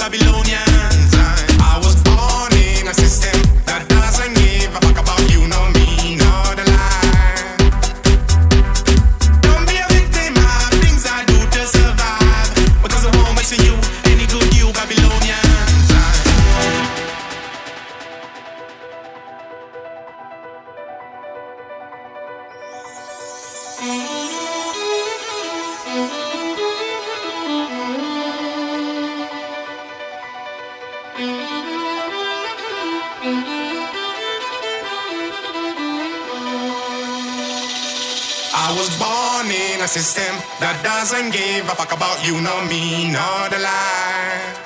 Babylonians. I was born in a system that doesn't give a fuck about you, no me, lie. Don't be a victim things I do to survive. Because I won't waste you, any good you, Babylonians. Mm-hmm. I was born in a system that doesn't give a fuck about you, nor me, nor the lie.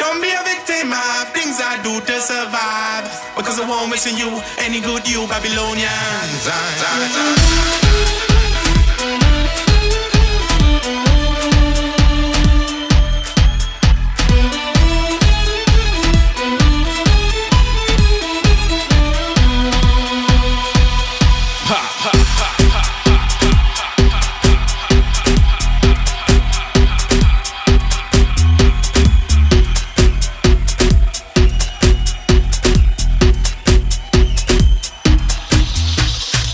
Don't be a victim of things I do to survive. Because I won't miss you, any good you, Babylonians.